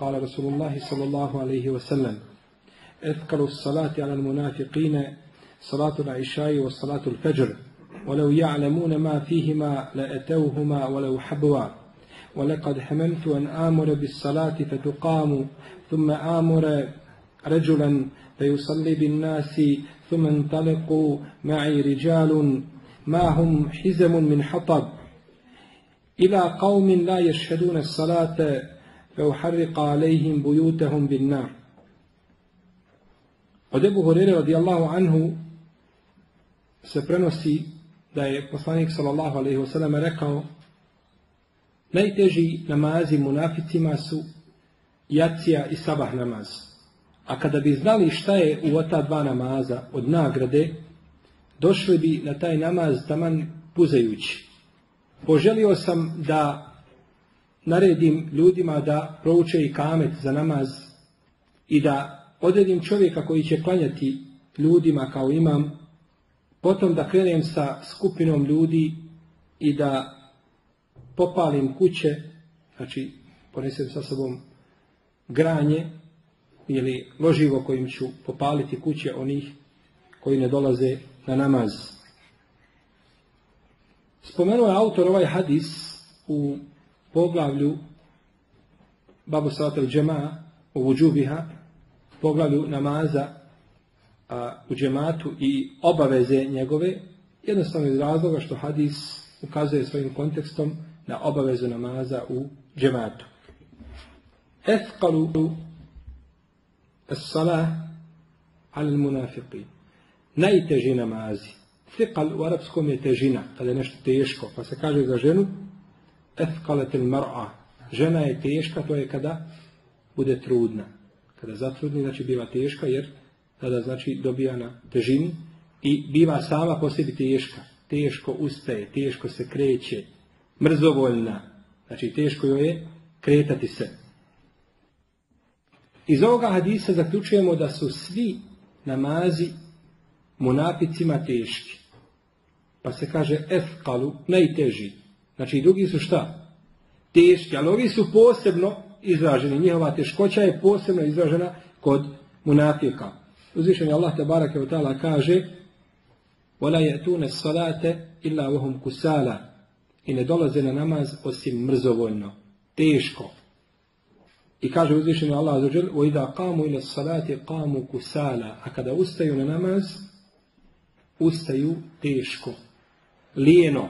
قال رسول الله صلى الله عليه وسلم اذكروا الصلاة على المنافقين صلاة العشاء وصلاة الفجر ولو يعلمون ما فيهما لأتوهما ولو حبوا ولقد حممت أن آمر بالصلاة فتقام ثم آمر رجلا فيصلي بالناس ثم انطلقوا معي رجال ما هم حزم من حطب إلى قوم لا يشهدون الصلاة فأحرق عليهم بيوتهم بالنار Od Ebu Hurere radijallahu anhu se prenosi da je poslanik sallallahu alaihi wasallam rekao najteži namazi munaficima su jacija i sabah namaz. A kada bi znali šta je u ota dva namaza od nagrade, došli bi na taj namaz taman puzajući. Poželio sam da naredim ljudima da prouče i kamet za namaz i da odredim čovjeka koji će klanjati ljudima kao imam, potom da krenem sa skupinom ljudi i da popalim kuće, znači ponesem sa sobom granje ili loživo kojim ću popaliti kuće onih koji ne dolaze na namaz. Spomenuo je autor ovaj hadis u poglavlju Babu Salatel Džema u Vudžubiha, poglavlju namaza a, u džematu i obaveze njegove, jednostavno iz razloga što hadis ukazuje svojim kontekstom na obavezu namaza u džematu. Ethqalu as-salah al munafiqin. Najteži namazi. Thiqal u arapskom je težina, kada je nešto teško, pa se kaže za ženu ethqalat mar'a. Žena je teška, to je kada bude trudna. Kada zatrudni, znači biva teška, jer tada znači dobija na težini i biva sama po sebi teška. Teško ustaje, teško se kreće, mrzovoljna. Znači teško joj je kretati se. Iz ovoga hadisa zaključujemo da su svi namazi munapicima teški. Pa se kaže efkalu, najteži. Znači i drugi su šta? Teški, ali ovi su posebno izraženi. Njihova teškoća je posebno izražena kod munafika. Uzvišen Allah te barake u ta'ala kaže وَلَا يَتُونَ الصَّلَاةَ إِلَّا وَهُمْ كُسَالَ I ne dolaze na namaz osim mrzovoljno. Teško. I kaže uzvišeni Allah azuđel وَإِذَا قَامُوا إِلَى الصَّلَاةِ قَامُوا كُسَالَ A kada ustaju na namaz, ustaju teško. Lijeno.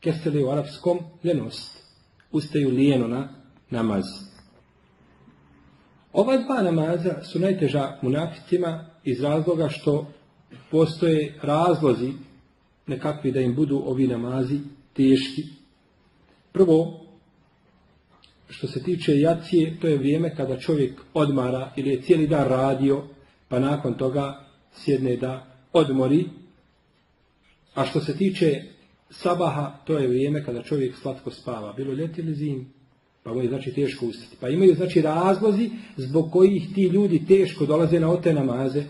Keseli u arapskom ljenost. Ustaju lijeno na namaz. Ova dva namaza su najteža munaficima iz razloga što postoje razlozi nekakvi da im budu ovi namazi teški. Prvo, što se tiče jacije, to je vrijeme kada čovjek odmara ili je cijeli dan radio, pa nakon toga sjedne da odmori. A što se tiče sabaha, to je vrijeme kada čovjek slatko spava, bilo ljeti ili zim, pa mu je znači teško ustati. Pa imaju znači razlozi zbog kojih ti ljudi teško dolaze na ote namaze,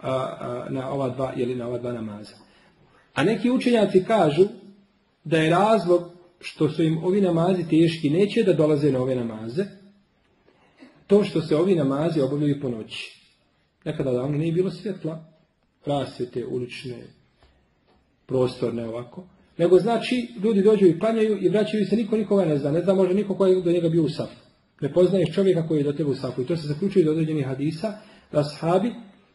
a, a, na ova dva ili na ova dva namaza. A neki učenjaci kažu da je razlog što su im ovi namazi teški, neće da dolaze na ove namaze, to što se ovi namazi obavljaju po noći. Nekada davno nije bilo svjetla, rasvjete, ulične, prostorne ovako. Nego znači, ljudi dođu i panjaju i vraćaju se, niko nikoga ne zna. Ne zna može niko koji je do njega bio u safu. Ne poznaješ čovjeka koji je do tebe u safu. I to se zaključuje do određenih hadisa, da sahabi,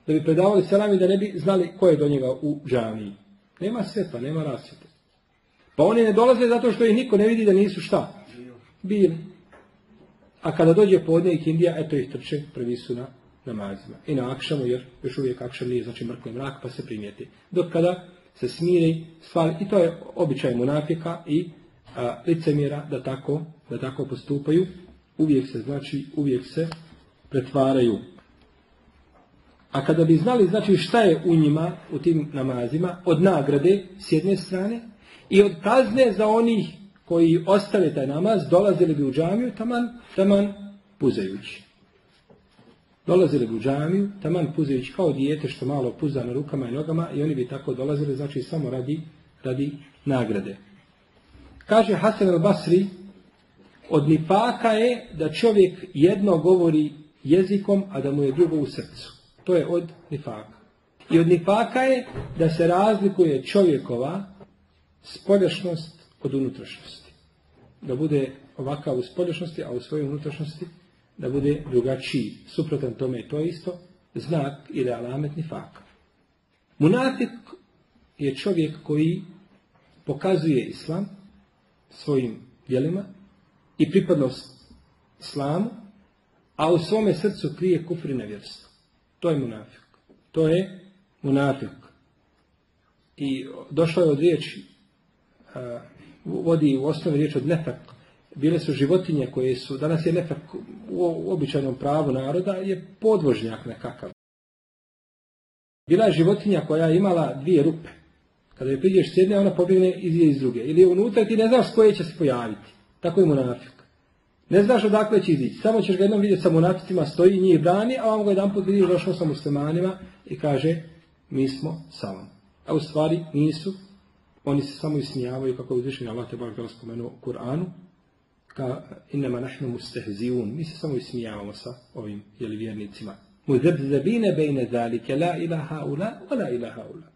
da bi predavali selam i da ne bi znali ko je do njega u džamiji. Nema svjetla, nema rasvjete. Pa oni ne dolaze zato što ih niko ne vidi da nisu šta? Bili. A kada dođe podne i Indija, eto ih trče, prvi su na namazima. I na akšamu, jer još uvijek akšam nije, znači mrkli mrak, pa se primijeti. Dok kada se smiri stvar, i to je običaj munafika i a, licemjera da tako, da tako postupaju, uvijek se, znači, uvijek se pretvaraju. A kada bi znali, znači, šta je u njima, u tim namazima, od nagrade s jedne strane i od kazne za onih koji ostave taj namaz, dolazili bi u džamiju, taman, taman puzajući. Dolazili bi u džamiju, taman puzajući kao dijete što malo puza na rukama i nogama i oni bi tako dolazili, znači samo radi, radi nagrade. Kaže Hasan al-Basri, od nifaka je da čovjek jedno govori jezikom, a da mu je drugo u srcu. To je od nifaka. I od nifaka je da se razlikuje čovjekova spoljašnost od unutrašnjosti. Da bude ovakav u spoljašnosti, a u svojoj unutrašnjosti da bude drugačiji. Suprotan tome je to isto znak ili alamet nifaka. Munafik je čovjek koji pokazuje islam svojim djelima i pripadnost islamu, a u svome srcu krije kufr i. To je munafik. To je munafik. I došlo je od riječi, vodi u osnovi riječ od nefak. Bile su životinje koje su, danas je nefak u običajnom pravu naroda, je podvožnjak nekakav. Bila je životinja koja je imala dvije rupe. Kada je priđeš s jedne, ona pobjegne iz iz druge. Ili unutra ti ne znaš s koje će se pojaviti. Tako je munafik. Ne znaš odakle će izići. Samo ćeš ga jednom vidjeti sa munaficima, stoji njih brani, a on ga jedan put vidiš došao sa muslimanima i kaže mi smo sa vam. A u stvari nisu. Oni se samo ismijavaju kako je uzvišenje Allah te bar spomenuo u Kur'anu. Ka innama nahnu mustehzijun. Mi se samo ismijavamo sa ovim jeli, vjernicima. Muzebzebine bejne zalike la ilaha ula, la ilaha ula.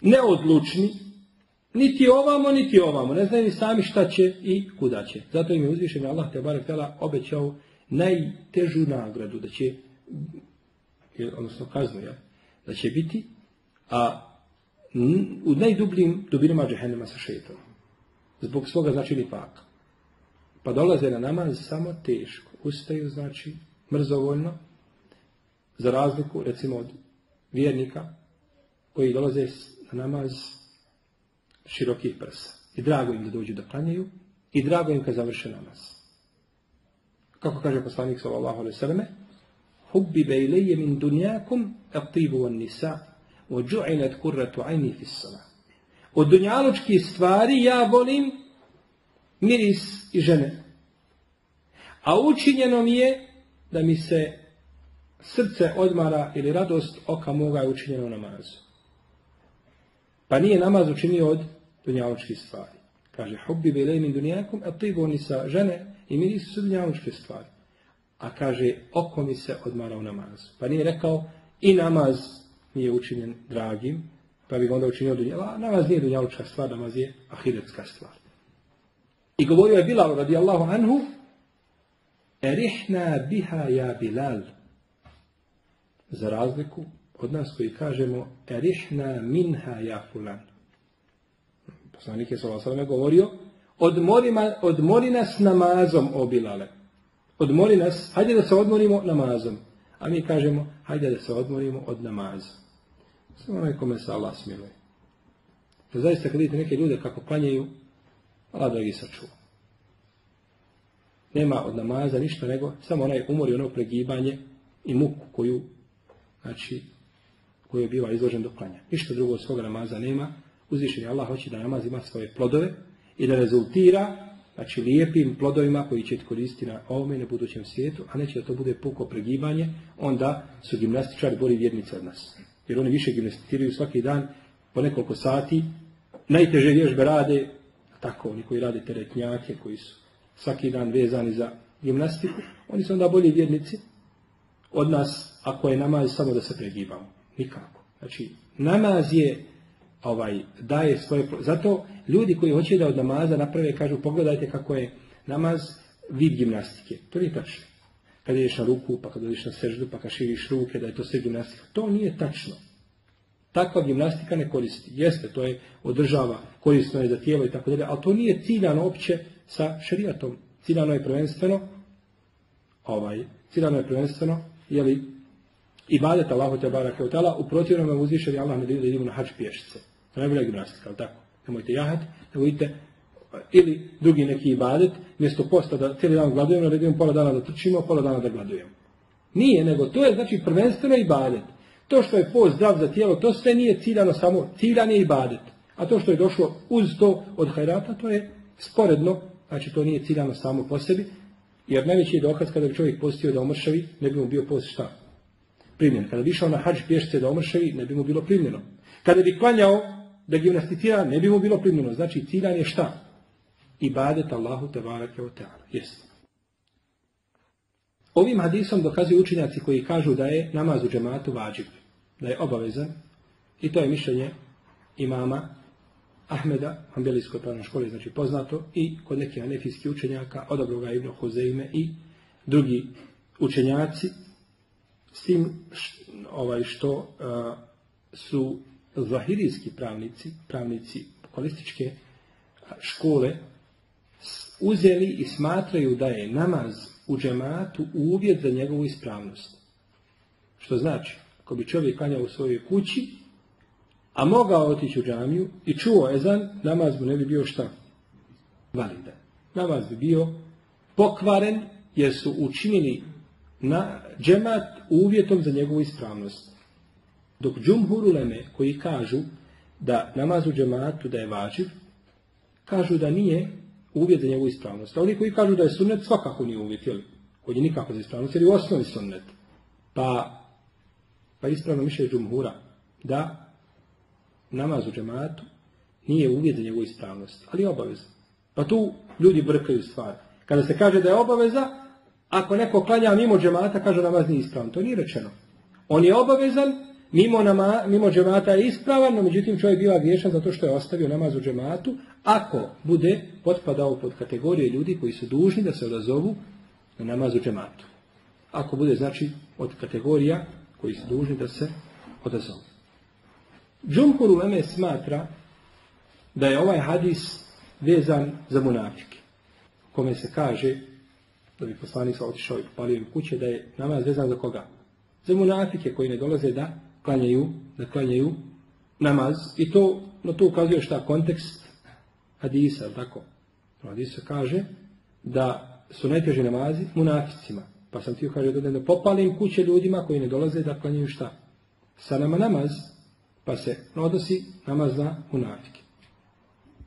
Neodlučni, niti ovamo, niti ovamo. Ne znaju ni sami šta će i kuda će. Zato im je uzvišen Allah te barek obećao najtežu nagradu da će, odnosno kaznu, ja, da će biti, a u najdubljim dubinama džehennema sa šeitom. Zbog svoga znači nifaka. Pa dolaze na namaz samo teško. Ustaju znači mrzovoljno, za razliku recimo od vjernika koji dolaze na namaz širokih prsa. I drago im da dođu da klanjaju i drago im kad završe namaz. Kako kaže poslanik sallallahu alejhi ve selleme: "Hubbiba ilayya min dunyakum at-tibu wan-nisa wa ju'ilat qurratu 'ayni fi as-salah." Od dunjalučkih stvari ja volim miris i žene. A učinjeno mi je da mi se srce odmara ili radost oka moga je učinjeno namazu. Pa nije namaz učinio od dunjalučkih stvari. Kaže, hubbi bilej min dunjakum, a ti oni sa žene i mi nisu su dunjalučke stvari. A kaže, oko mi se odmara u namazu. Pa nije rekao, i namaz mi je učinjen dragim, pa bi onda učinio dunjalučka. Namaz nije dunjalučka stvar, namaz je ahiretska stvar. I govorio je Bilal radijallahu anhu, erihna biha ja Bilal. Za razliku od nas koji kažemo erihna minha ja fulan. Poslanik je s.a.v. govorio odmori, odmori nas namazom obilale. Odmori nas, hajde da se odmorimo namazom. A mi kažemo, hajde da se odmorimo od namaza. Samo onaj kome se Allah smiluje. Zaista kad vidite neke ljude kako klanjaju, Allah da ih sačuva. Nema od namaza ništa nego samo onaj umor i ono pregibanje i muku koju, znači, koju je biva izložen do klanja. Ništa drugo od svoga namaza nema. Uzvišen je Allah hoće da namaz ima svoje plodove i da rezultira znači lijepim plodovima koji će koristiti na ovome i na budućem svijetu, a neće da to bude puko pregibanje, onda su gimnastičari bolji vjernici od nas. Jer oni više gimnastiraju svaki dan po nekoliko sati, najteže vježbe rade, tako oni koji rade teretnjake, koji su svaki dan vezani za gimnastiku, oni su onda bolji vjernici od nas ako je namaz samo da se pregibamo. Nikako. Znači, namaz je ovaj, daje svoje... Zato ljudi koji hoće da od namaza naprave, kažu, pogledajte kako je namaz vid gimnastike. To nije tačno. Kad ideš na ruku, pa kad ideš na seždu, pa kad širiš ruke, da je to sve gimnastika. To nije tačno. Takva gimnastika ne koristi. Jeste, to je održava, korisno je za tijelo i tako dalje, ali to nije ciljano opće sa šerijatom. Ciljano je prvenstveno, ovaj, ciljano je prvenstveno, jeli, ibadet Allahu te barake u protivnom je uzvišen Allah ne da idemo na hač pješice. To ne bila gimnastika, ali tako? Nemojte jahat, nego idite ili drugi neki ibadet, mjesto posta da cijeli dan gladujemo, naredimo pola dana da trčimo, pola dana da gladujemo. Nije, nego to je znači prvenstveno ibadet. To što je post zdrav za tijelo, to sve nije ciljano samo, ciljan je ibadet. A to što je došlo uz to od hajrata, to je sporedno, znači to nije ciljano samo po sebi, jer najveći je dokaz kada bi čovjek postio da omršavi, ne bi mu bio post šta? Primljen. Kada bi išao na hađ pješce da omršavi, ne bi mu bilo primljeno. Kada bi klanjao da gimnasticira, ne bi mu bilo primljeno. Znači ciljan je šta? Ibadet Allahu te barake o teala. Ovim hadisom dokazuju učinjaci koji kažu da je namaz u džematu vađib, da je obavezan. I to je mišljenje imama Ahmeda, Hanbelijskoj pravnoj školi, znači poznato, i kod nekih anefijskih učenjaka, odabroga Ibn Hozeime i drugi učenjaci, s tim ovaj, što su zahirijski pravnici, pravnici kolističke škole, uzeli i smatraju da je namaz u džematu uvjet za njegovu ispravnost. Što znači, ako bi čovjek klanjao u svojoj kući, a mogao otići u džamiju i čuo ezan, namaz mu ne bi bio šta? Validan. Namaz bi bio pokvaren jer su učinili na džemat uvjetom za njegovu ispravnost. Dok džumhur uleme koji kažu da namaz u džematu da je važiv, kažu da nije uvjet za njegovu ispravnost. A oni koji kažu da je sunnet, svakako nije uvjet, jel? Koji je nikako za ispravnost, jer je u osnovi sunnet. Pa, pa ispravno mišlje džumhura da namaz u džematu nije uvjet za njegovu ispravnost, ali je obaveza. Pa tu ljudi brkaju stvari. Kada se kaže da je obaveza, ako neko klanja mimo džemata, kaže namaz nije ispravan. To nije rečeno. On je obavezan, mimo, nama, mimo džemata je ispravan, no međutim čovjek biva griješan zato što je ostavio namaz u džematu, ako bude potpadao pod kategorije ljudi koji su dužni da se odazovu na namaz u džematu. Ako bude znači od kategorija koji su dužni da se odazovu. Džumhur Uleme smatra da je ovaj hadis vezan za munafike. Kome se kaže, da bi poslanik sa otišao i popalio im kuće, da je namaz vezan za koga? Za munafike koji ne dolaze da klanjaju, da klanjaju namaz. I to, no to ukazuje šta kontekst hadisa, tako? U hadisu kaže da su najteži namazi munaficima. Pa sam ti kaže da popalim kuće ljudima koji ne dolaze da klanjaju šta? Sa nama namaz, pa se odnosi namaz na munafike.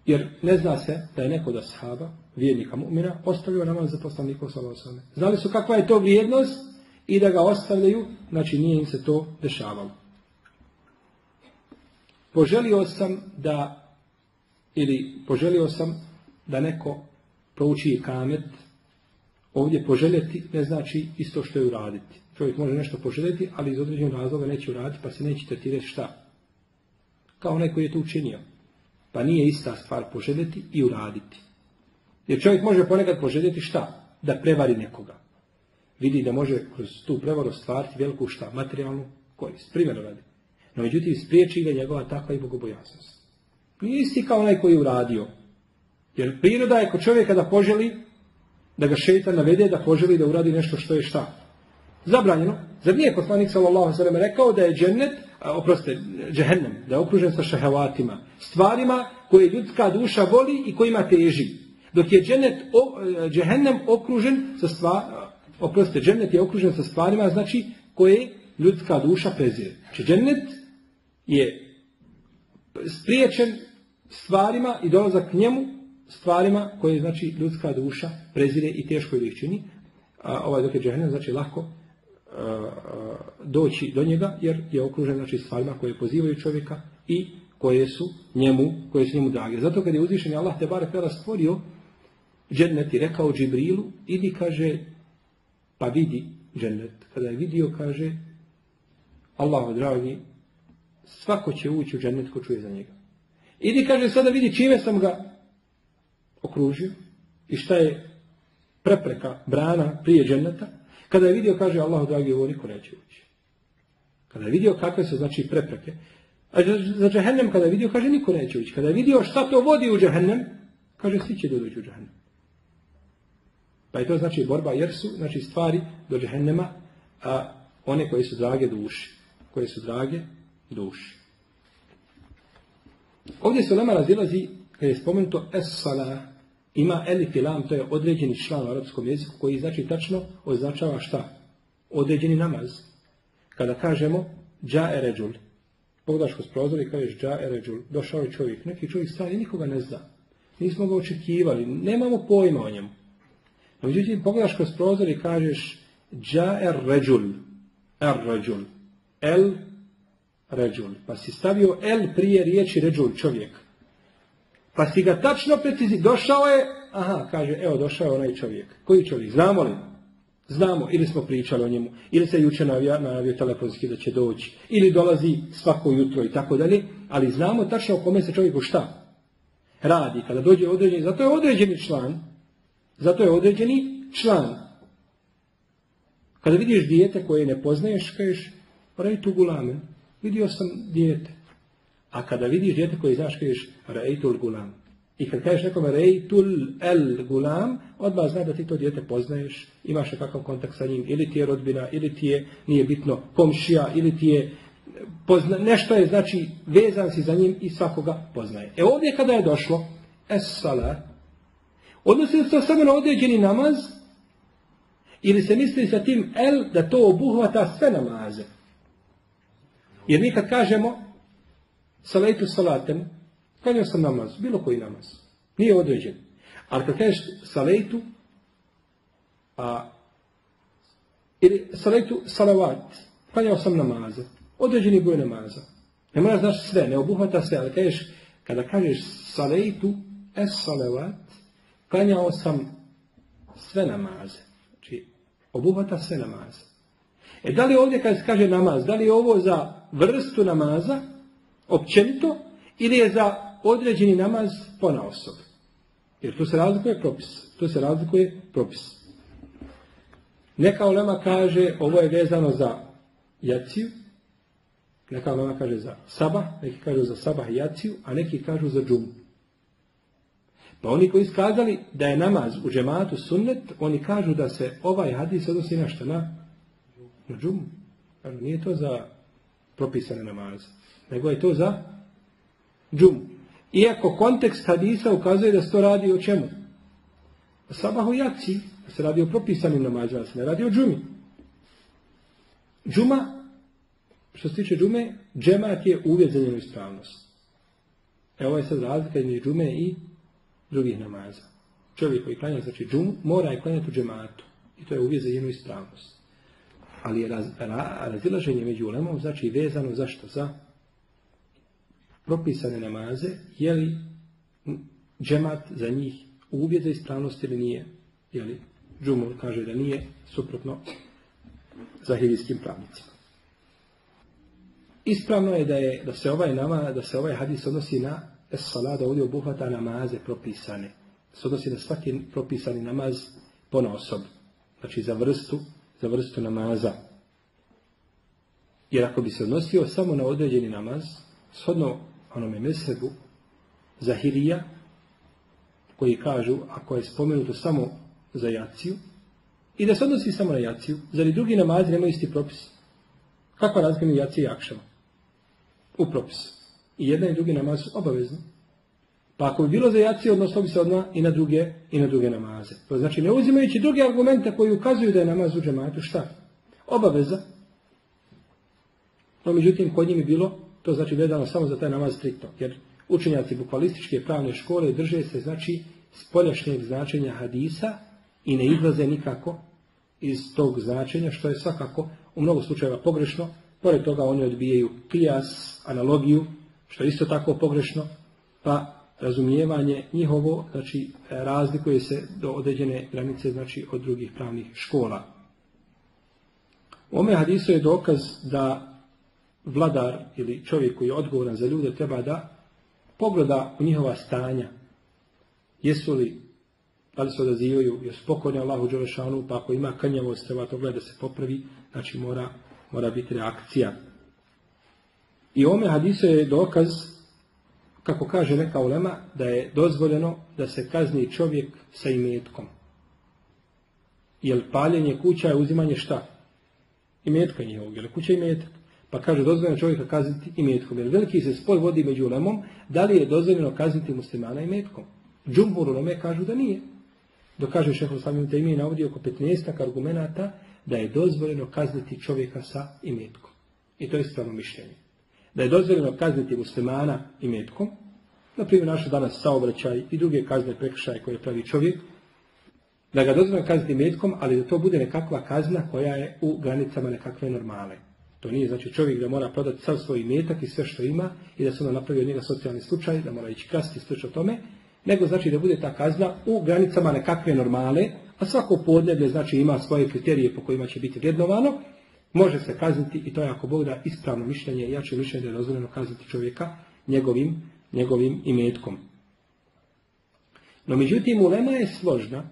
Jer ne zna se da je neko da sahaba, vjernika mu'mina, ostavio namaz za poslanikov salosame. Znali su kakva je to vrijednost i da ga ostavljaju, znači nije im se to dešavalo. Poželio sam da, ili poželio sam da neko prouči kamet, ovdje poželjeti ne znači isto što je uraditi. Čovjek može nešto poželjeti, ali iz određenog razloga neće uraditi, pa se neće tretirati šta? Kao koji je to učinio. Pa nije ista stvar poželjeti i uraditi. Jer čovjek može ponekad poželjeti šta? Da prevari nekoga. Vidi da može kroz tu prevaru stvariti veliku šta? Materijalnu korist. Primjer radi. No međutim, spriječi ga njegova takva i bogobojasnost. Nije isti kao onaj koji je uradio. Jer priroda je kod čovjeka da poželi, da ga šeitan navede da poželi da uradi nešto što je šta? Zabranjeno. Zar nije poslanik sallallahu sallam rekao da je džennet, oprostite, džehennem, da je okružen sa šahevatima, stvarima koje ljudska duša voli i kojima teži. Dok je džennet, o, džehennem okružen sa stvarima, oprostite, džennet je okružen sa stvarima, znači, koje ljudska duša prezire. Znači, džennet je spriječen stvarima i dolazak k njemu stvarima koje znači ljudska duša prezire i teško ih čini. A ovaj dok je džehennem znači lako a, a, doći do njega jer je okružen znači stvarima koje pozivaju čovjeka i koje su njemu, koje su njemu drage. Zato kad je uzvišen Allah te barek stvorio džennet i rekao Džibrilu, idi kaže, pa vidi džennet. Kada je vidio, kaže, Allahu dragi, svako će ući u džennet ko čuje za njega. Idi, kaže, sada vidi čime sam ga okružio i šta je prepreka, brana prije dženneta. Kada je vidio, kaže Allah, dragi, ovo niko neće ući. Kada je vidio kakve su, znači, prepreke. A za džehennem kada je vidio, kaže, niko neće ući. Kada je vidio šta to vodi u džehennem, kaže, svi će doći u džehennem. Pa je to znači borba, jer su znači, stvari do džehennema, a one koje su drage duši. Koje su drage duši. Ovdje se nama razilazi, kada je spomenuto es ima elif i lam, to je određeni član u arapskom jeziku koji znači tačno označava šta? Određeni namaz. Kada kažemo dža eređul, pogledaš kroz prozor i kažeš dža eređul, došao je čovjek, neki čovjek stvari nikoga ne zna. Nismo ga očekivali, nemamo pojma o njemu. Međutim, pogledaš kroz prozor i kažeš dža er ređul, er ređul, el ređul. Pa si stavio el prije riječi ređul, čovjek. Pa si ga tačno precizi, došao je, aha, kaže, evo došao je onaj čovjek. Koji čovjek? Znamo li? Znamo, ili smo pričali o njemu, ili se juče najavio telefonski da će doći, ili dolazi svako jutro i tako dalje, ali znamo tačno o kome se čovjeku šta radi. Kada dođe određeni, zato je određeni član, zato je određeni član. Kada vidiš dijete koje ne poznaješ, kažeš, tu gulamen, vidio sam dijete. A kada vidiš dijete koje znaš, kažeš, rejtul gulam. I kad kažeš nekome rejtul el gulam, odmah zna da ti to dijete poznaješ, imaš kakav kontakt sa njim, ili ti je rodbina, ili ti je, nije bitno, komšija, ili ti je pozna, nešto je, znači, vezan si za njim i svakoga poznaje. E ovdje kada je došlo, es salat, odnosi se samo na određeni namaz, ili se misli sa tim el da to obuhvata sve namaze. Jer mi kad kažemo salatu salatem, klanjao sam namaz, bilo koji namaz. Nije određen. Ali kad kažeš salatu, a, ili salatu salavat, klanjao sam namaze. Određeni broj namaza. Ne moraš znaš sve, ne obuhvata sve, ali kažeš, kada kažeš salatu es salavat, klanjao sam sve namaze. Znači, obuhvata sve namaze. E da li ovdje kad se kaže namaz, da li je ovo za vrstu namaza, općenito, ili je za određeni namaz pona osob? Jer tu se razlikuje propis. Tu se razlikuje propis. Neka olema kaže, ovo je vezano za jaciju, neka olema kaže za sabah, neki kažu za sabah i jaciju, a neki kažu za džumu. Pa oni koji skazali da je namaz u džematu sunnet, oni kažu da se ovaj hadis odnosi na što? Na, džumu. Kažu, nije to za propisane namaze, nego je to za džumu. Iako kontekst hadisa ukazuje da se to radi o čemu? O sabahu jaci, da se radi o propisanim namazima, da se ne radi o džumi. Džuma, što se tiče džume, džemat je uvjet za njenu ispravnost. Evo je sad razlika između džume i drugih namaza. Čovjek koji klanja znači džumu, mora je klanjati u džematu. I to je uvjet za njenu ispravnost. Ali je raz, razilaženje među ulemom znači vezano zašto? Za propisane namaze, je li džemat za njih uvjet za ispravnost ili nije? Je li džumur kaže da nije, suprotno za hilijskim pravnicima. Ispravno je da, je da se ovaj nama, da se ovaj hadis odnosi na es salada ovdje obuhvata namaze propisane. Se odnosi na svaki propisani namaz pona osob. Znači za vrstu, za vrstu namaza. Jer ako bi se odnosio samo na određeni namaz, shodno onome mesebu Zahirija, koji kažu, ako je spomenuto samo za jaciju, i da se odnosi samo na jaciju, zar i drugi namazi nemaju isti propis? Kakva je jacija i akšama? U propisu. I jedna i drugi namaz su obavezni. Pa ako bi bilo za jaciju, odnosno bi se odmah i na druge, i na druge namaze. To znači, ne uzimajući druge argumente koji ukazuju da je namaz u džematu, šta? Obaveza. No, međutim, kod njim je bilo, to znači vedano samo za taj namaz striktno. Jer učenjaci bukvalističke pravne škole drže se, znači, spoljašnjeg značenja hadisa i ne izlaze nikako iz tog značenja, što je svakako u mnogo slučajeva pogrešno. Pored toga oni odbijaju kijas, analogiju, što je isto tako pogrešno, pa razumijevanje njihovo, znači razlikuje se do određene granice, znači od drugih pravnih škola. Ome hadisu je dokaz da vladar ili čovjek koji je odgovoran za ljude treba da pogleda u njihova stanja. Jesu li, da li se odazivaju, jesu Allahu Đelešanu, pa ako ima kanjavost, treba to gleda da se popravi, znači mora, mora biti reakcija. I ome hadisu je dokaz, kako kaže neka ulema, da je dozvoljeno da se kazni čovjek sa imetkom. Jer paljenje kuća je uzimanje šta? Imetka njihovog, jer kuća je imetak. Pa kaže dozvoljeno čovjeka kazniti i metkom. Jer veliki se spoj vodi među ulemom, da li je dozvoljeno kazniti muslimana i metkom. Džumhur uleme kažu da nije. Dok kaže šeho samim te ime navodi oko 15 argumenata da je dozvoljeno kazniti čovjeka sa imetkom. I to je stvarno mišljenje. Da je dozvoljeno kazniti muslimana i metkom, na primjer naš danas saobraćaj i druge kazne prekršaje koje pravi čovjek, da ga dozvoljeno kazniti metkom, ali da to bude nekakva kazna koja je u granicama nekakve normale. To nije znači čovjek da mora prodati sav svoj imetak i sve što ima i da se ono napravi od njega socijalni slučaj, da mora ići krasti o tome, nego znači da bude ta kazna u granicama nekakve normale, a svako podneblje znači ima svoje kriterije po kojima će biti vrednovano, može se kazniti i to je ako Bog da ispravno mišljenje, jače mišljenje da je dozvoljeno kazniti čovjeka njegovim, njegovim imetkom. No međutim, ulema je složna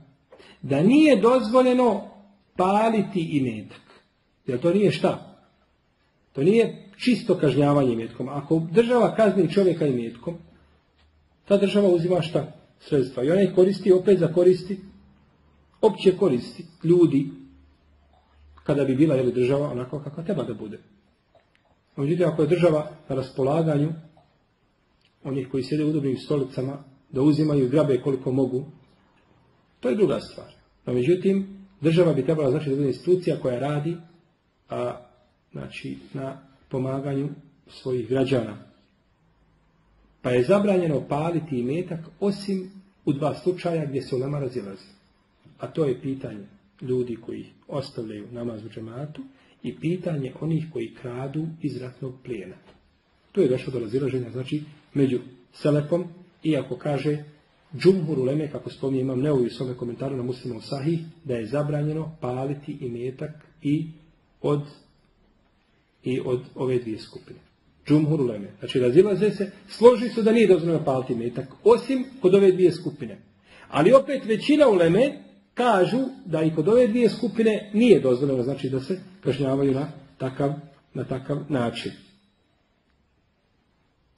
da nije dozvoljeno paliti imetak. Jer to nije šta? To nije čisto kažnjavanje imetkom. Ako država kazni čovjeka imetkom, ta država uzima šta? Sredstva. I ona ih koristi opet za koristi, opće koristi ljudi, kada bi bila jeli, država onako kakva treba da bude. Međutim, ako je država na raspolaganju onih koji sjede u udobnim stolicama, da uzimaju i grabe koliko mogu, to je druga stvar. No, međutim, država bi trebala znači da bude institucija koja radi, a znači na pomaganju svojih građana. Pa je zabranjeno paliti imetak osim u dva slučaja gdje se ulema razilazi. A to je pitanje ljudi koji ostavljaju namaz u džematu i pitanje onih koji kradu iz ratnog plijena. To je došlo do razilaženja, znači među Selepom, iako kaže Džumhur uleme, kako spominje imam neovi u svome komentaru na muslimom sahih, da je zabranjeno paliti imetak i od i od ove dvije skupine. Džumhur uleme. Znači razilaze se, složi su da nije dozvoljeno paliti metak, osim kod ove dvije skupine. Ali opet većina uleme kažu da i kod ove dvije skupine nije dozvoljeno, znači da se kažnjavaju na takav, na takav način.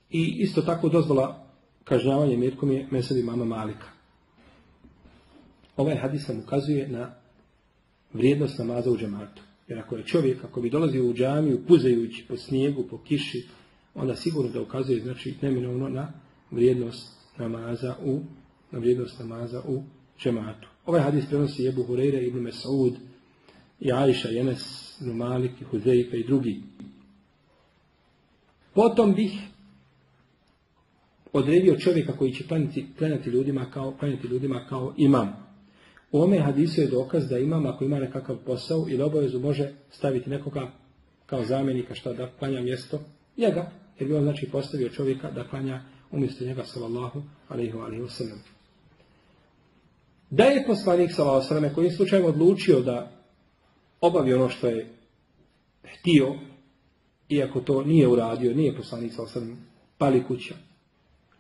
I isto tako dozvola kažnjavanje metkom je meseli mama Malika. Ovaj hadis nam ukazuje na vrijednost namaza u džematu. Jer ako je čovjek, ako bi dolazio u džamiju puzajući po snijegu, po kiši, onda sigurno da ukazuje znači neminovno na vrijednost namaza u na vrijednost namaza u džematu. Ovaj hadis prenosi Ebu Hureyre, Ibn Mesaud, i Ajša, Jenes, Malik, i Huzeyka i drugi. Potom bih odredio čovjeka koji će klanjati ljudima kao, klanjati ljudima kao imam. U ome hadisu je dokaz da imam, ako ima nekakav posao ili obavezu, može staviti nekoga kao zamjenika šta da klanja mjesto njega, jer bi on znači postavio čovjeka da klanja umjesto njega sallallahu alaihi wa sallam. Da je poslanik wa kojim slučajem odlučio da obavi ono što je htio, iako to nije uradio, nije poslanik alaihi pali kuća.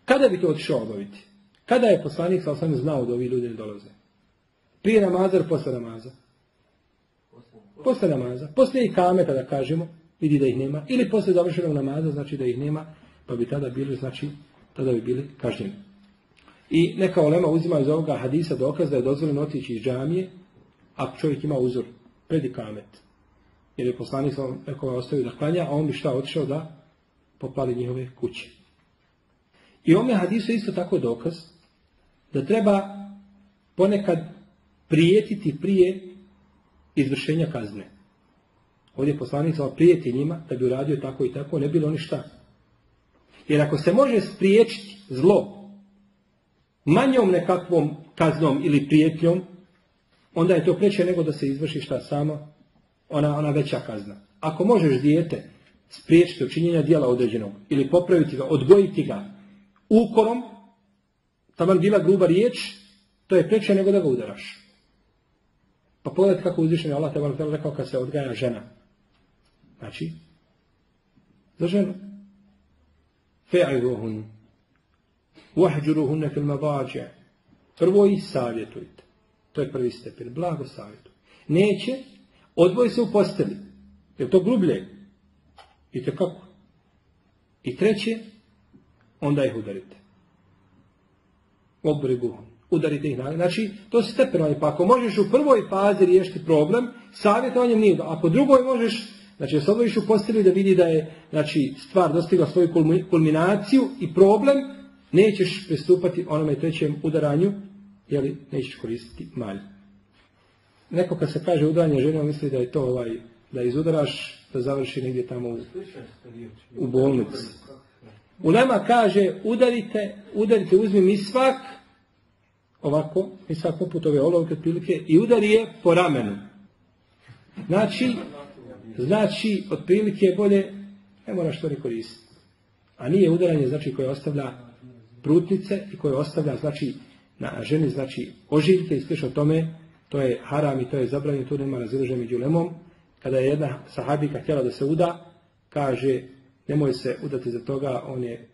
Kada bi to otišao obaviti? Kada je poslanik alaihi znao da ovi ljudi ne dolaze? Prije namaza ili posle namaza? Posle namaza. Poslije i kameta da kažemo, vidi da ih nema. Ili posle završenog namaza, znači da ih nema, pa bi tada bili, znači, tada bi bili kažnjeni. I neka olema uzima iz ovoga hadisa dokaz da je dozvoljeno otići iz džamije, ako čovjek ima uzor, pred kamet. Jer je poslanik nekoga ostavio da klanja, a on bi šta otišao da popali njihove kuće. I ome hadisu isto tako dokaz da treba ponekad prijetiti prije izvršenja kazne. Ovdje je poslanik prijeti njima da bi uradio tako i tako, ne bilo oni šta. Jer ako se može spriječiti zlo manjom nekakvom kaznom ili prijetnjom, onda je to preće nego da se izvrši šta samo ona, ona veća kazna. Ako možeš dijete spriječiti od činjenja dijela određenog ili popraviti ga, odgojiti ga ukorom, taman bila gruba riječ, to je preče nego da ga udaraš. Pa pogledajte kako uzvišen je Allah te rekao kad se odgaja žena. Znači, za ženu. Fe'iruhun. Wahđuruhunne fil madađe. Prvo ih savjetujte. To je prvi stepen. Blago savjetuj. Neće, odvoji se u posteli. Je to grublje? I te kako? I treće, onda ih udarite. Obribuhun. Udarite ih na... Znači, to se stepenovanje. Pa ako možeš u prvoj fazi riješiti problem, savjetovanjem nije. Ako drugoj možeš, znači, se odvojiš u posteli da vidi da je znači, stvar dostigla svoju kulminaciju i problem, nećeš pristupati onome trećem udaranju, jeli nećeš koristiti malj. Neko kad se kaže udaranje žene, misli da je to ovaj, da izudaraš, da završi negdje tamo u, u bolnici. Ulema kaže, udarite, udarite, uzmi misvak, ovako, misvak poput ove olovke otprilike, i udari je po ramenu. Znači, znači, otprilike bolje, ne moraš to ni koristiti. A nije udaranje, znači, koje ostavlja prutnice i koje ostavlja, znači, na ženi, znači, ožiljke i slično tome, to je haram i to je zabranjeno, tu nema razilaženja među lemom. Kada je jedna sahabika htjela da se uda, kaže, nemoj se udati za toga, on je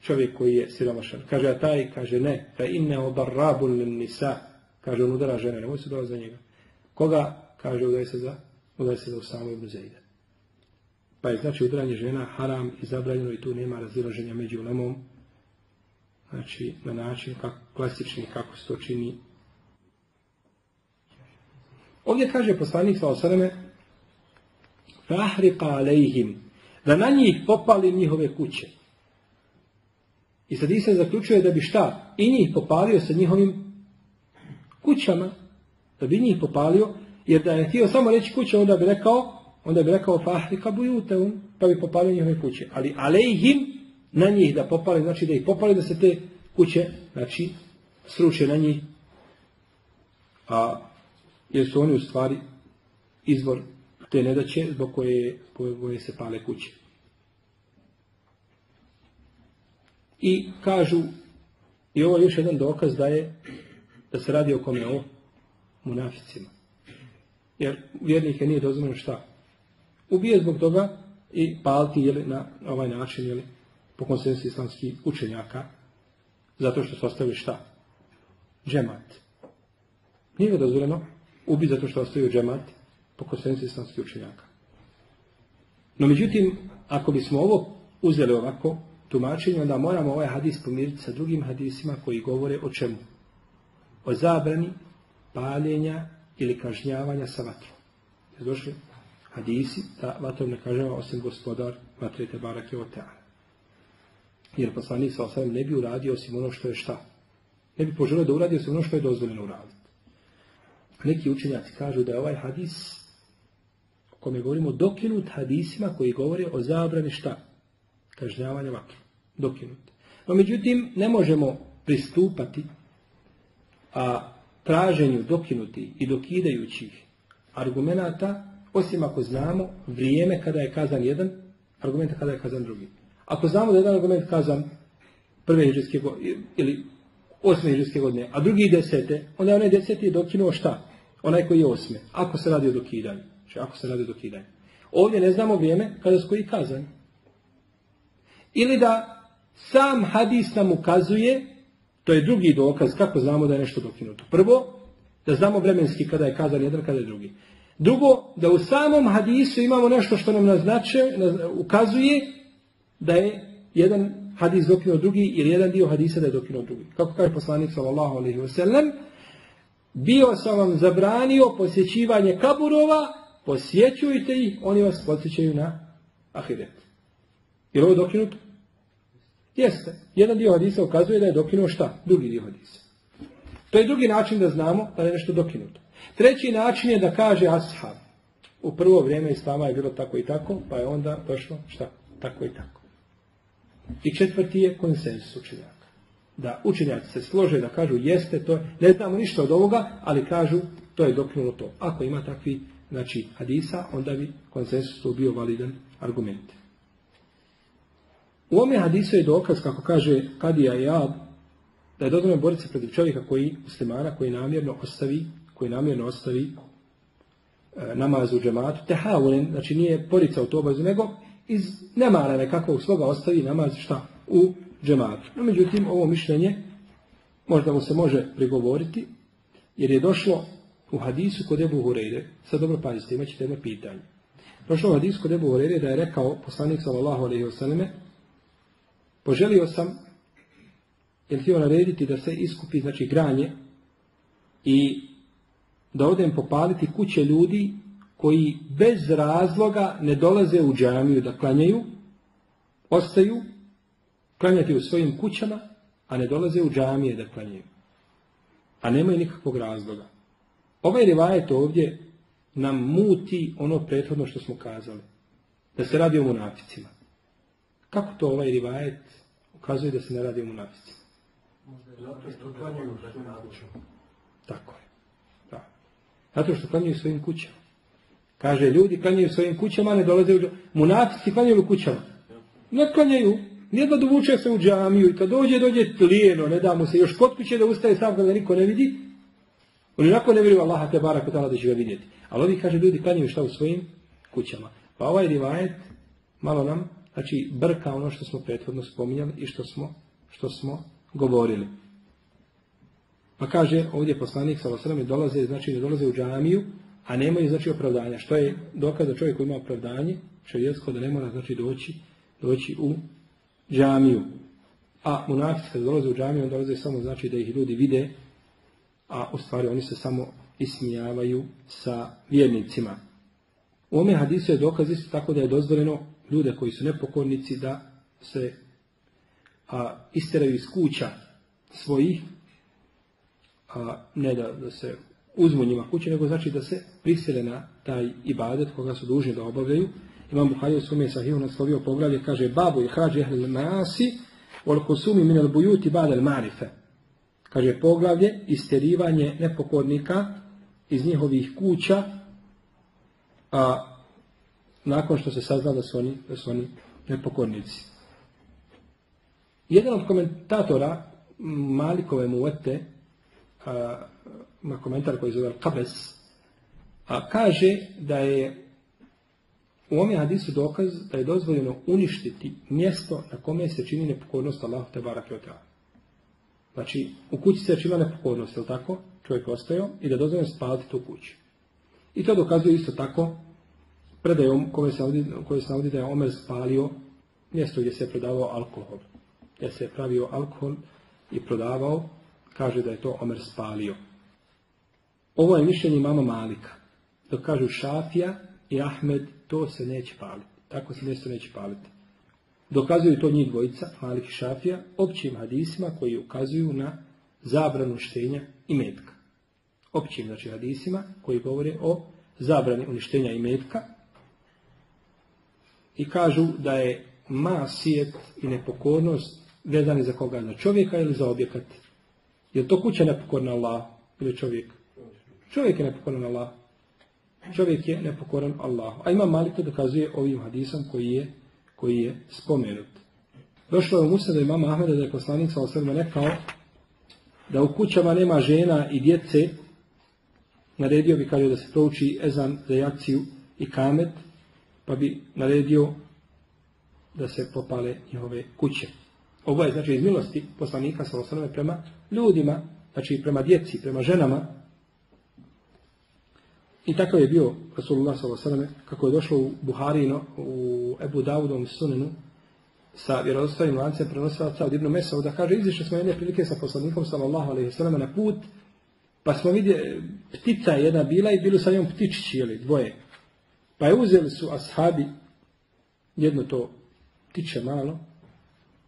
čovjek koji je siromašan. Kaže, a taj, kaže, ne, fa inne obarrabun nisa, kaže, on udara žene, nemoj se za njega. Koga, kaže, udaj se za, udaj se za Usamu ibn Zejda. Pa je znači udaranje žena haram i zabranjeno i tu nema razilaženja među lemom znači na način kako, klasični kako se to čini. Ovdje kaže poslanik sa Fahriqa alejhim da na njih popali njihove kuće. I sad se zaključuje da bi šta? I njih popalio sa njihovim kućama. Da bi njih popalio, jer da je htio samo reći kuće, onda bi rekao, onda bi rekao fahrika bujuteum, pa bi popalio njihove kuće. Ali alejhim na njih da popali, znači da ih popali da se te kuće, znači, sruče na njih, a jer su oni u stvari izvor te nedaće zbog koje, koje se pale kuće. I kažu, i ovo je još jedan dokaz da je, da se radi o kome o munaficima. Jer vjernike nije dozvoljeno šta? Ubije zbog toga i palti jeli, na ovaj način, jeli, po konsensu islamskih učenjaka, zato što su ostavili šta? Džemat. Nije ga dozvoljeno ubi zato što ostavio džemat po konsensu islamskih učenjaka. No međutim, ako bismo ovo uzeli ovako tumačenje, onda moramo ovaj hadis pomiriti sa drugim hadisima koji govore o čemu? O zabrani paljenja ili kažnjavanja sa vatrom. Je došli hadisi da vatrom ne kažnjava osim gospodar vatre te barake o teana. Jer poslanik sa osam ne bi uradio osim ono što je šta. Ne bi poželio da uradi osim ono što je dozvoljeno uraditi. Neki učenjaci kažu da je ovaj hadis o kome govorimo dokinut hadisima koji govore o zabrani šta? Kažnjavanja vatru. Dokinut. No međutim, ne možemo pristupati a traženju dokinuti i dokidajućih argumenata, osim ako znamo vrijeme kada je kazan jedan, argumenta kada je kazan drugi. Ako znamo da je jedan argument kazan prve hiđarske godine, ili osme hiđarske godine, a drugi desete, onda je onaj deseti dokinuo šta? Onaj koji je osme. Ako se radi o dokidanju. Znači, ako se radi o dokidanju. Ovdje ne znamo vrijeme kada su koji kazani. Ili da sam hadis nam ukazuje, to je drugi dokaz, kako znamo da je nešto dokinuto. Prvo, da znamo vremenski kada je kazan jedan, kada je drugi. Drugo, da u samom hadisu imamo nešto što nam naznače, ukazuje da je jedan hadis dokinuo drugi ili jedan dio hadisa da je dokinuo drugi. Kako kaže poslanik sallallahu alaihi wasallam, bio sam vam zabranio posjećivanje kaburova, posjećujte ih, oni vas posjećaju na ahiret. Je li ovo dokinuto? Jeste. Jedan dio hadisa ukazuje da je dokinuo šta? Drugi dio hadisa. To je drugi način da znamo da je nešto dokinuto. Treći način je da kaže ashab. U prvo vrijeme islama je bilo tako i tako, pa je onda došlo šta? Tako i tako. I četvrti je konsensus učenjaka. Da učenjaci se slože da kažu jeste to, ne znamo ništa od ovoga, ali kažu to je dokinulo to. Ako ima takvi znači, hadisa, onda bi konsensus to bio validan argumente. U ome hadisu je dokaz, kako kaže Kadija Jab, da je dozvoljeno boriti se protiv čovjeka koji, muslimana, koji namjerno ostavi, koji namjerno ostavi e, namaz u džematu, tehavulen, znači nije poricao to obavezu, nego iz nemara nekakvog svoga ostavi namaz šta? U džematu. No, međutim, ovo mišljenje možda mu se može prigovoriti, jer je došlo u hadisu kod Ebu Hureyre, sad dobro pazite, imat ćete jedno pitanje. Došlo u hadisu kod Ebu Hureyre da je rekao poslanik sallallahu alaihi wasallam poželio sam jer htio narediti da se iskupi znači granje i da odem popaliti kuće ljudi koji bez razloga ne dolaze u džamiju da klanjaju, ostaju klanjati u svojim kućama, a ne dolaze u džamije da klanjaju. A nemaju nikakvog razloga. Ovaj rivajet ovdje nam muti ono prethodno što smo kazali. Da se radi o munaficima. Kako to ovaj rivajet ukazuje da se ne radi o munaficima? Zato što klanjaju svojim kućama. Tako je. Da. Zato što klanjaju svojim kućama. Kaže, ljudi klanjaju svojim kućama, ne dolaze u džamiju. Munafici klanjaju u kućama. Ne klanjaju. Nijedno dovuče se u džamiju i kad dođe, dođe tlijeno, ne da mu se još kod kuće da ustaje sam kada niko ne vidi. Oni onako ne vjeruju Allaha te barak da će ga vidjeti. Ali ovi kaže ljudi klanjaju šta u svojim kućama. Pa ovaj rivajet malo nam znači brka ono što smo prethodno spominjali i što smo, što smo govorili. Pa kaže ovdje poslanik sa dolaze, znači ne dolaze u džamiju, a nemaju znači opravdanja. Što je dokaz da čovjek koji ima opravdanje, šarijetsko da ne mora znači doći, doći u džamiju. A munafici kad dolaze u džamiju, on dolaze samo znači da ih ljudi vide, a u stvari oni se samo ismijavaju sa vjernicima. U ome hadisu je dokaz isto tako da je dozvoljeno ljude koji su nepokornici da se a, isteraju iz kuća svojih, a ne da, da se uzmu njima kuće, nego znači da se prisele na taj ibadet koga su dužni da obavljaju. Imam Buhari u svome sahihu naslovio poglavlje, kaže babu i hrađe ehlil nasi, ol min al bujuti bad al marife. Kaže poglavlje, isterivanje nepokornika iz njihovih kuća, a nakon što se sazna da su oni, da su oni nepokornici. Jedan od komentatora Malikove muvete, na komentar koji zove Kabes, a kaže da je u ovome hadisu dokaz da je dozvoljeno uništiti mjesto na kome se čini nepokornost Allahu te barak Znači, u kući se čila nepokornost, je tako? Čovjek ostao i da dozvoljeno spaliti tu kuću. I to dokazuje isto tako predajom koje se navodi, koje se navodi da je Omer spalio mjesto gdje se je prodavao alkohol. Gdje se je pravio alkohol i prodavao, kaže da je to Omer spalio. Ovo je mišljenje mama Malika. Dok kažu Šafija i Ahmed, to se neće paliti. Tako se mjesto neće paliti. Dokazuju to njih dvojica, Malik i Šafija, općim hadisima koji ukazuju na zabranu štenja i metka. Općim znači hadisima koji govore o zabrani uništenja i metka i kažu da je masijet i nepokornost vezani za koga? Za čovjeka ili za objekat? Je to kuća nepokorna Allah ili čovjek? Čovjek je nepokoran Allah. Čovjek je nepokoran Allah. A ima Malik to dokazuje ovim hadisom koji je, koji je spomenut. Došlo je u Musa da imama Ahmeda da je poslanik sa osvrme rekao da u kućama nema žena i djece naredio bi kaže da se prouči ezan za jakciju i kamet pa bi naredio da se popale njihove kuće. Ovo je znači iz milosti poslanika sa osvrme prema ljudima, znači prema djeci, prema ženama, i takav je bio Rasulullah s.a.v. kako je došlo u Buharino, u Ebu Davudom sunenu, sa vjerozostavim lancem prenosilaca od Ibn Mesov, da kaže, izišli smo jedne prilike sa poslanikom sallam na put, pa smo vidjeli, ptica je jedna bila i bili sa njom ptičići, jeli, dvoje. Pa je uzeli su ashabi jedno to ptiče malo,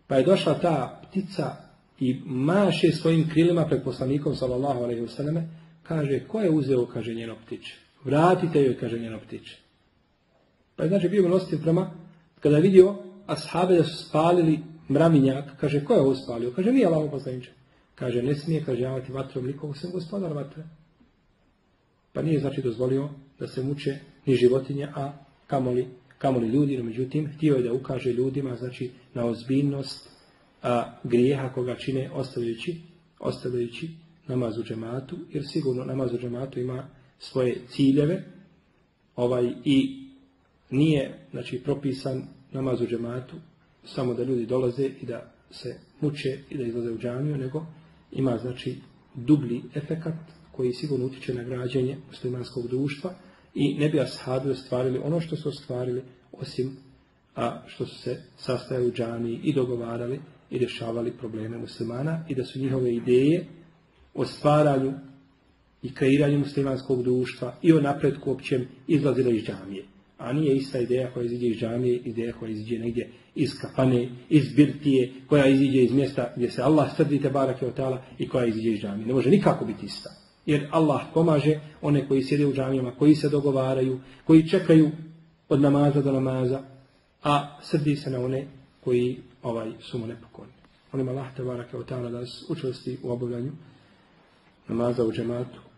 pa je došla ta ptica i maše svojim krilima pred poslanikom sallallahu alaihi sallam, kaže, ko je uzeo, kaže, njeno ptiče? Vratite joj, kaže njeno ptiče. Pa je znači bio milostiv prema, kada je vidio ashabe da su spalili mravinjak, kaže, ko je ovo spalio? Kaže, nije Allah poslaniče. Kaže, ne smije kažnjavati vatrom nikog, sem gospodar vatre. Pa nije znači dozvolio da se muče ni životinje, a kamoli, kamoli ljudi, no međutim, htio je da ukaže ljudima, znači, na ozbiljnost a, grijeha koga čine ostavljajući, ostavljajući namaz u džematu, jer sigurno namaz u džematu ima svoje ciljeve, ovaj, i nije, znači, propisan namaz u džematu samo da ljudi dolaze i da se muče i da izlaze u džamiju, nego ima, znači, dublji efekat koji sigurno utiče na građenje muslimanskog društva i ne bi ashabi ostvarili ono što su ostvarili osim a što su se sastajali u džamiji i dogovarali i rješavali probleme muslimana i da su njihove ideje o stvaranju i kreiranju muslimanskog društva i o napretku općem izlazile iz džamije. A nije ista ideja koja iziđe iz džamije, ideja koja iziđe negdje iz kafane, iz birtije, koja iziđe iz mjesta gdje se Allah srdite barake od tala i koja iziđe iz džamije. Ne može nikako biti ista. Jer Allah pomaže one koji sjede u džamijama, koji se dogovaraju, koji čekaju od namaza do namaza, a srdi se na one koji ovaj su mu nepokorni. Molim Allah te barake od tala da nas učvrsti u obavljanju namaza u džematu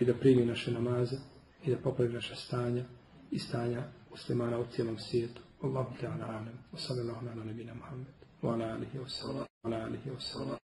i da primi naše namaze i da popravi naše stanja i stanja muslimana u cijelom svijetu. Allahu ta'ala alam. Wa sallallahu ala nabina Muhammed. Wa ala alihi wa sallam. Wa ala alihi wa sallam.